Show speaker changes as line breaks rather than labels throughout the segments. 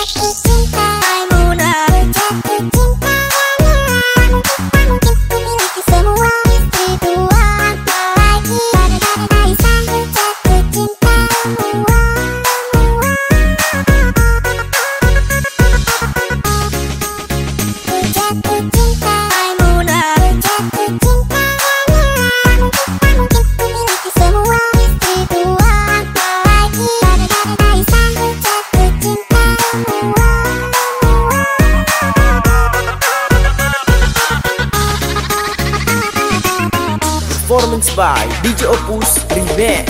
Performance by DJ Opus Remix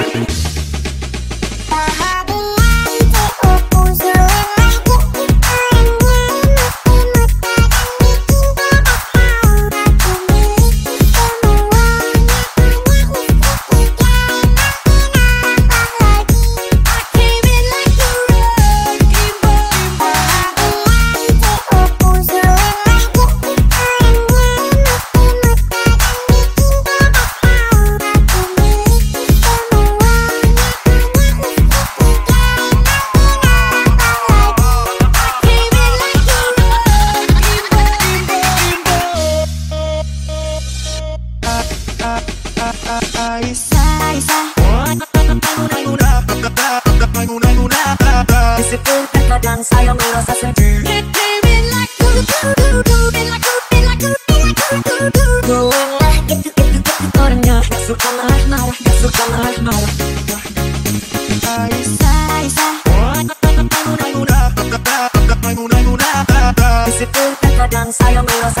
Isipin ka lang sa'yo mga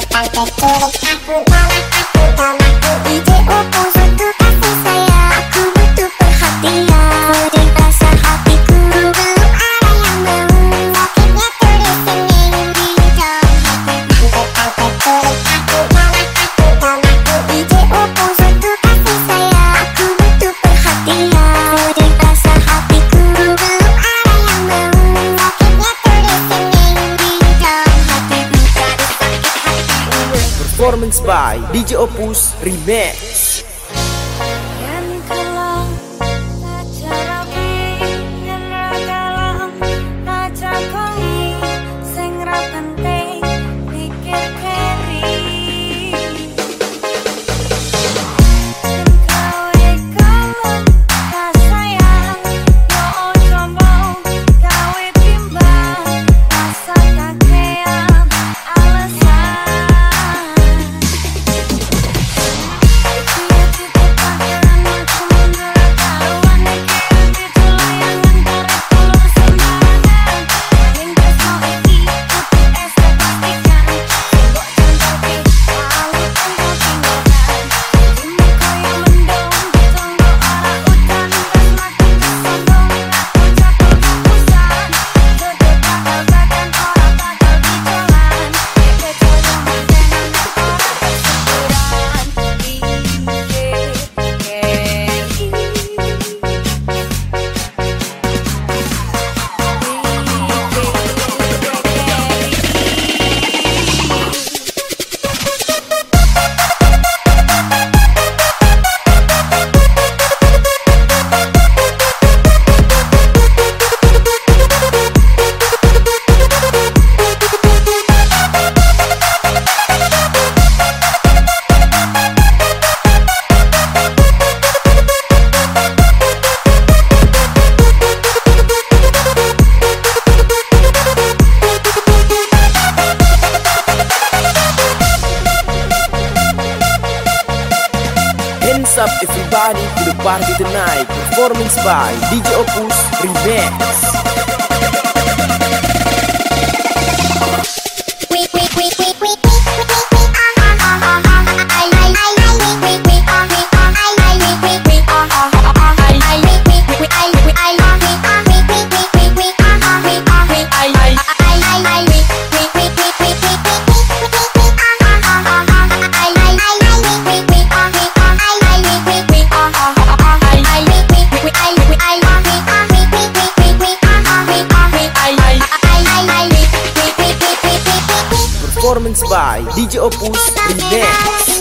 Take out the DJ Opus Remix Remix by DJ Opus Remix